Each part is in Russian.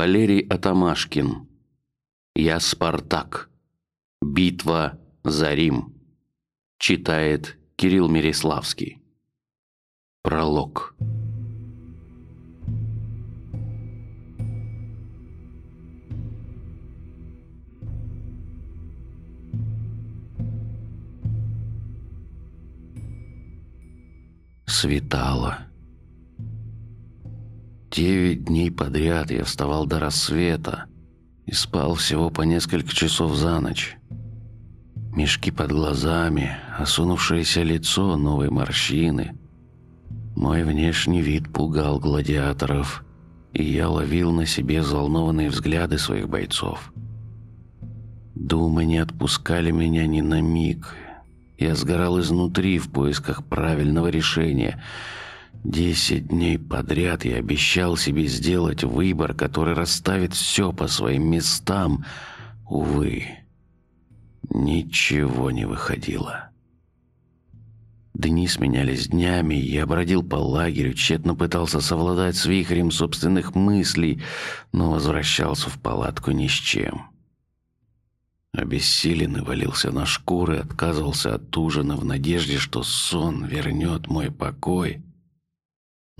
Валерий Атамашкин. Я Спартак. Битва за Рим. Читает Кирилл Мириславский. Пролог. Светало. Девять дней подряд я вставал до рассвета и спал всего по несколько часов за ночь. Мешки под глазами, осунувшееся лицо, новые морщины. Мой внешний вид пугал гладиаторов, и я ловил на себе взволнованные взгляды своих бойцов. Думы не отпускали меня ни на миг. Я сгорал изнутри в поисках правильного решения – Десять дней подряд я обещал себе сделать выбор, который расставит все по своим местам. Увы, ничего не выходило. Дни сменялись днями, я бродил по лагерю, тщетно пытался совладать с вихрем собственных мыслей, но возвращался в палатку ни с чем. Обессиленный валился на шкуры, отказывался от ужина в надежде, что сон вернет мой покой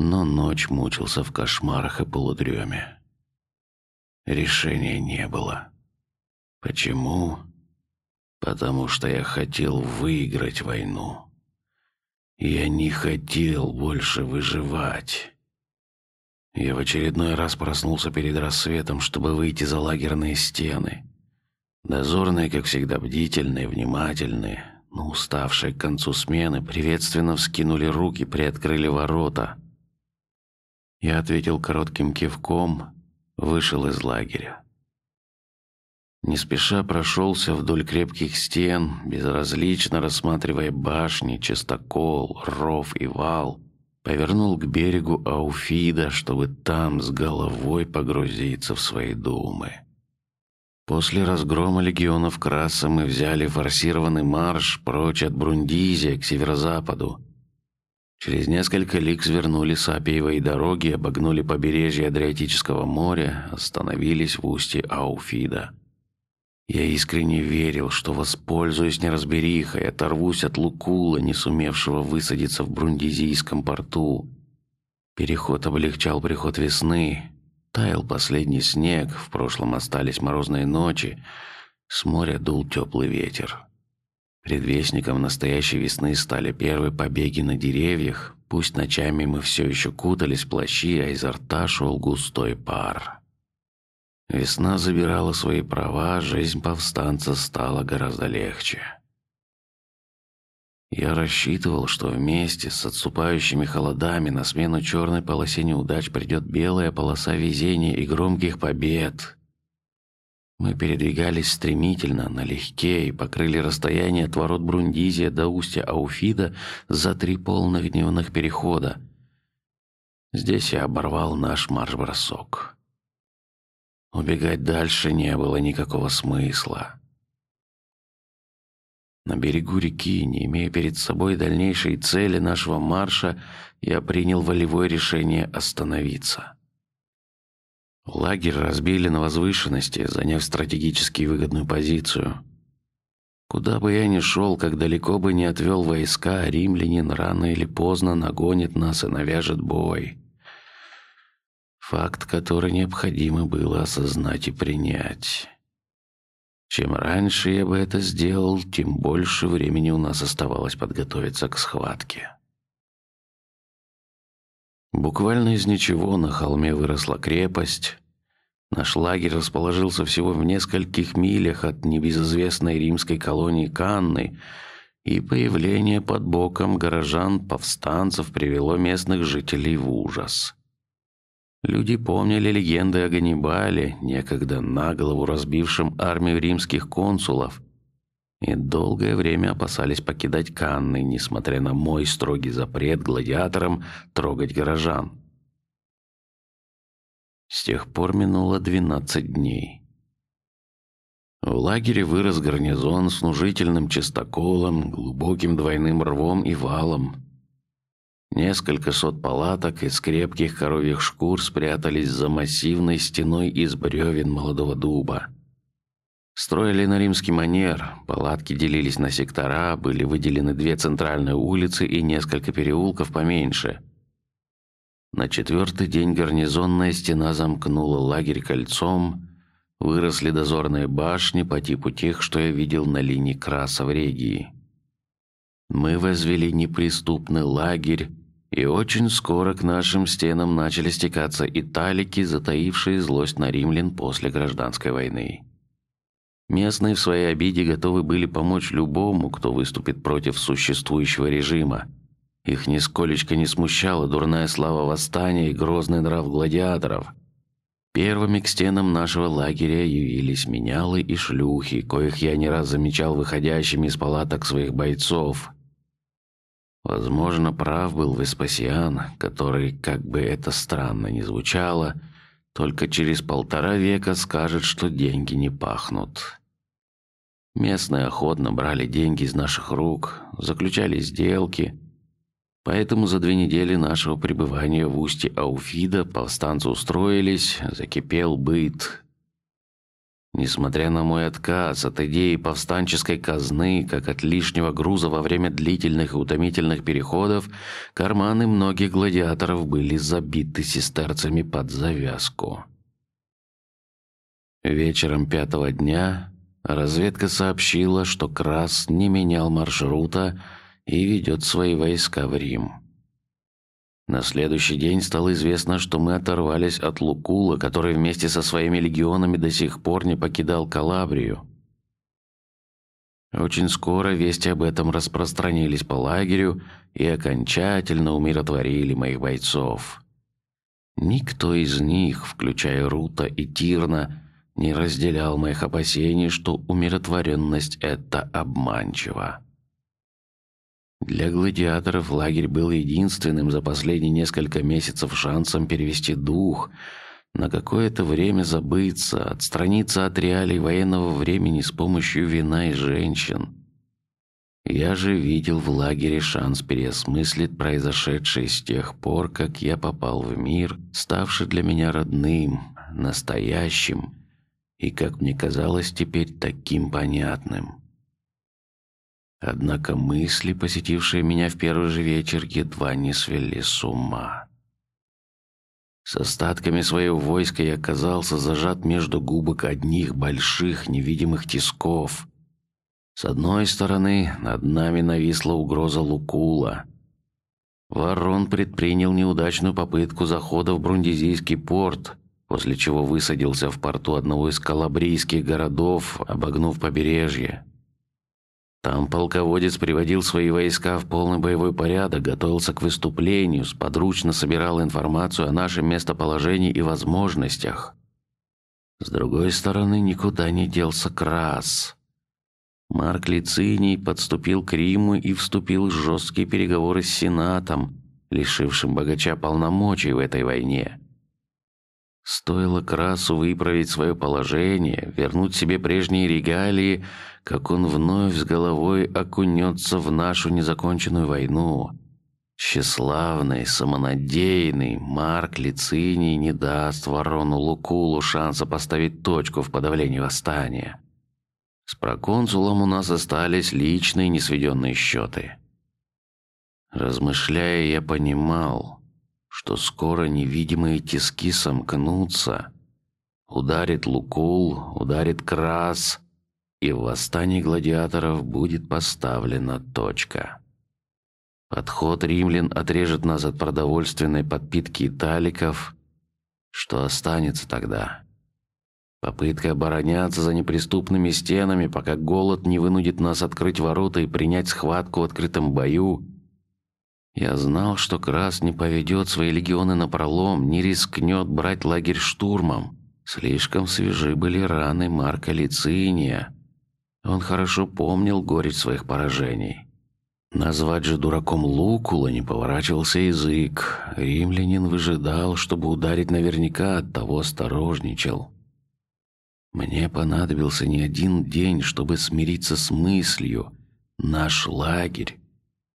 но ночь мучился в кошмарах и полудреме. Решения не было. Почему? Потому что я хотел выиграть войну. Я не хотел больше выживать. Я в очередной раз проснулся перед рассветом, чтобы выйти за лагерные стены. Дозорные, как всегда, бдительные, внимательные, но уставшие к концу смены, приветственно вскинули руки, приоткрыли ворота — я ответил коротким кивком, вышел из лагеря. Не спеша прошелся вдоль крепких стен, безразлично рассматривая башни, частокол, ров и вал. Повернул к берегу Ауфида, чтобы там с головой погрузиться в свои думы. После разгрома легионов Краса мы взяли форсированный марш прочь от Брундизия к северо-западу. Через несколько лиг свернули с Апиевой дороги, обогнули побережье Адриатического моря, остановились в устье Ауфида. Я искренне верил, что воспользуюсь неразберихой, оторвусь от Лукула, не сумевшего высадиться в Брундизийском порту. Переход облегчал приход весны. Таял последний снег, в прошлом остались морозные ночи. С моря дул теплый ветер. Предвестником настоящей весны стали первые побеги на деревьях. Пусть ночами мы все еще кутались в плащи, а изо рта шел густой пар. Весна забирала свои права, жизнь повстанца стала гораздо легче. Я рассчитывал, что вместе с отступающими холодами на смену черной полосе неудач придет белая полоса везения и громких побед. Мы передвигались стремительно, налегке и покрыли расстояние от ворот Брундизия до устья Ауфида за три полных дневных перехода. Здесь я оборвал наш марш-бросок. Убегать дальше не было никакого смысла. На берегу реки, не имея перед собой дальнейшей цели нашего марша, я принял волевое решение остановиться. Лагерь разбили на возвышенности, заняв стратегически выгодную позицию. Куда бы я ни шел, как далеко бы не отвел войска, римлянин рано или поздно нагонит нас и навяжет бой. Факт, который необходимо было осознать и принять. Чем раньше я бы это сделал, тем больше времени у нас оставалось подготовиться к схватке. Буквально из ничего на холме выросла крепость. Наш лагерь расположился всего в нескольких милях от небезызвестной римской колонии Канны, и появление под боком горожан повстанцев привело местных жителей в ужас. Люди помнили легенды о Ганнибале, некогда на голову разбившем армию римских консулов, и долгое время опасались покидать Канны, несмотря на мой строгий запрет гладиаторам трогать горожан. С тех пор минуло двенадцать дней. В лагере вырос гарнизон с внушительным частоколом, глубоким двойным рвом и валом. Несколько сот палаток из крепких коровьих шкур спрятались за массивной стеной из бревен молодого дуба. Строили на римский манер, палатки делились на сектора, были выделены две центральные улицы и несколько переулков поменьше. На четвертый день гарнизонная стена замкнула лагерь кольцом, выросли дозорные башни по типу тех, что я видел на линии Краса в Регии. Мы возвели неприступный лагерь, и очень скоро к нашим стенам начали стекаться италики, затаившие злость на римлян после гражданской войны. Местные в своей обиде готовы были помочь любому, кто выступит против существующего режима. Их нисколечко не смущала дурная слава восстания и грозный нрав гладиаторов. Первыми к стенам нашего лагеря явились менялы и шлюхи, коих я не раз замечал выходящими из палаток своих бойцов. Возможно, прав был Веспасиан, который, как бы это странно ни звучало, только через полтора века скажет, что деньги не пахнут. Местные охотно брали деньги из наших рук, заключали сделки. Поэтому за две недели нашего пребывания в устье Ауфида повстанцы устроились, закипел быт. Несмотря на мой отказ от идеи повстанческой казны, как от лишнего груза во время длительных и утомительных переходов, карманы многих гладиаторов были забиты сестерцами под завязку. Вечером пятого дня Разведка сообщила, что Крас не менял маршрута и ведет свои войска в Рим. На следующий день стало известно, что мы оторвались от Лукула, который вместе со своими легионами до сих пор не покидал Калабрию. Очень скоро вести об этом распространились по лагерю и окончательно умиротворили моих бойцов. Никто из них, включая Рута и Тирна, не разделял моих опасений, что умиротворенность это обманчиво. Для гладиаторов лагерь был единственным за последние несколько месяцев шансом перевести дух, на какое-то время забыться, отстраниться от реалий военного времени с помощью вина и женщин. Я же видел в лагере шанс переосмыслить произошедшее с тех пор, как я попал в мир, ставший для меня родным, настоящим и, как мне казалось, теперь таким понятным. Однако мысли, посетившие меня в первый же вечер, едва не свели с ума. С остатками своего войска я оказался зажат между губок одних больших невидимых тисков. С одной стороны над нами нависла угроза Лукула. Ворон предпринял неудачную попытку захода в Брундизийский порт, после чего высадился в порту одного из калабрийских городов, обогнув побережье. Там полководец приводил свои войска в полный боевой порядок, готовился к выступлению, сподручно собирал информацию о нашем местоположении и возможностях. С другой стороны, никуда не делся Крас. Марк Лициний подступил к Риму и вступил в жесткие переговоры с Сенатом, лишившим богача полномочий в этой войне. Стоило Красу выправить свое положение, вернуть себе прежние регалии, как он вновь с головой окунется в нашу незаконченную войну. Тщеславный, самонадеянный Марк Лициний не даст ворону Лукулу шанса поставить точку в подавлении восстания. С проконсулом у нас остались личные несведенные счеты. Размышляя, я понимал, что скоро невидимые тиски сомкнутся, ударит Лукул, ударит Крас, и в восстании гладиаторов будет поставлена точка. Подход римлян отрежет нас от продовольственной подпитки италиков. Что останется тогда? Попытка обороняться за неприступными стенами, пока голод не вынудит нас открыть ворота и принять схватку в открытом бою, я знал, что Крас не поведет свои легионы на пролом, не рискнет брать лагерь штурмом. Слишком свежи были раны Марка Лициния. Он хорошо помнил горечь своих поражений. Назвать же дураком Лукула не поворачивался язык. Римлянин выжидал, чтобы ударить наверняка, от того осторожничал. Мне понадобился не один день, чтобы смириться с мыслью: наш лагерь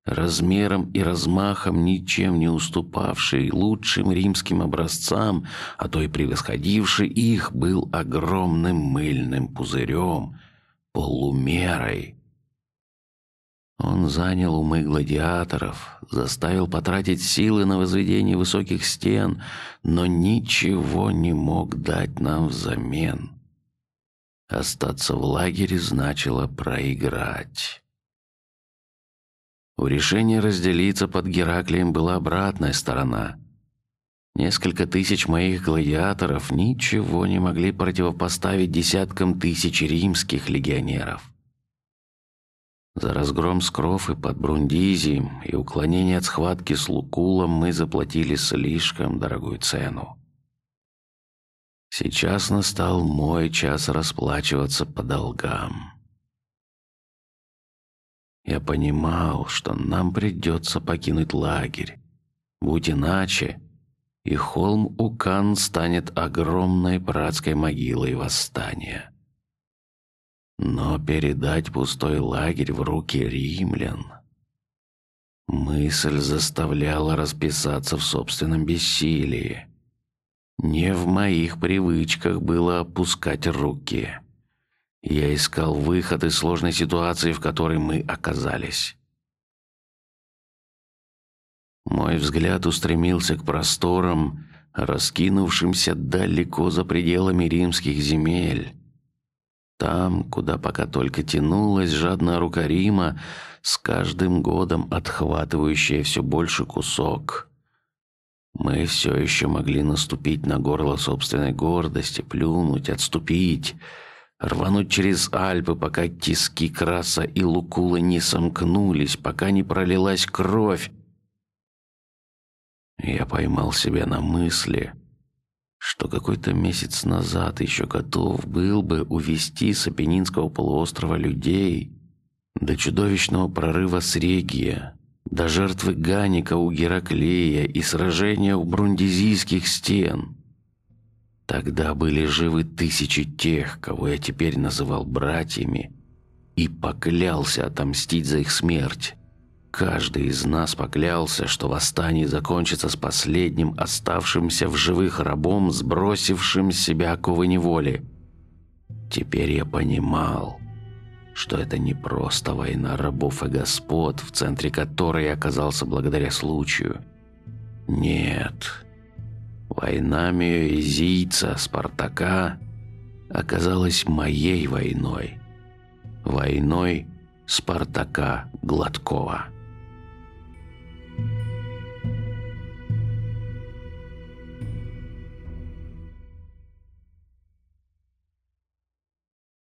размером и размахом ничем не уступавший лучшим римским образцам, а то и превосходивший их, был огромным мыльным пузырем, полумерой. Он занял умы гладиаторов, заставил потратить силы на возведение высоких стен, но ничего не мог дать нам взамен. Остаться в лагере значило проиграть. У решения разделиться под Гераклием была обратная сторона. Несколько тысяч моих гладиаторов ничего не могли противопоставить десяткам тысяч римских легионеров. За разгром Скрофы под Брундизием и уклонение от схватки с Лукулом мы заплатили слишком дорогую цену. Сейчас настал мой час расплачиваться по долгам. Я понимал, что нам придется покинуть лагерь. Будь иначе, и холм Укан станет огромной братской могилой восстания. Но передать пустой лагерь в руки римлян мысль заставляла расписаться в собственном бессилии. Не в моих привычках было опускать руки. Я искал выход из сложной ситуации, в которой мы оказались. Мой взгляд устремился к просторам, раскинувшимся далеко за пределами римских земель. Там, куда пока только тянулась жадная рука Рима, с каждым годом отхватывающая все больше кусок. Мы все еще могли наступить на горло собственной гордости, плюнуть, отступить рвануть через Альпы, пока тиски Краса и Лукулы не сомкнулись, пока не пролилась кровь. Я поймал себя на мысли, что какой-то месяц назад еще готов был бы увести с Апеннинского полуострова людей до чудовищного прорыва с Регия, до жертвы Ганика у Гераклея и сражения у Брундизийских стен. Тогда были живы тысячи тех, кого я теперь называл братьями, и поклялся отомстить за их смерть. Каждый из нас поклялся, что восстание закончится с последним оставшимся в живых рабом, сбросившим себя оковы неволи. Теперь я понимал, что это не просто война рабов и господ, в центре которой я оказался благодаря случаю. Нет, Война Миоизийца, Спартака оказалась моей войной. Войной Спартака Гладкова.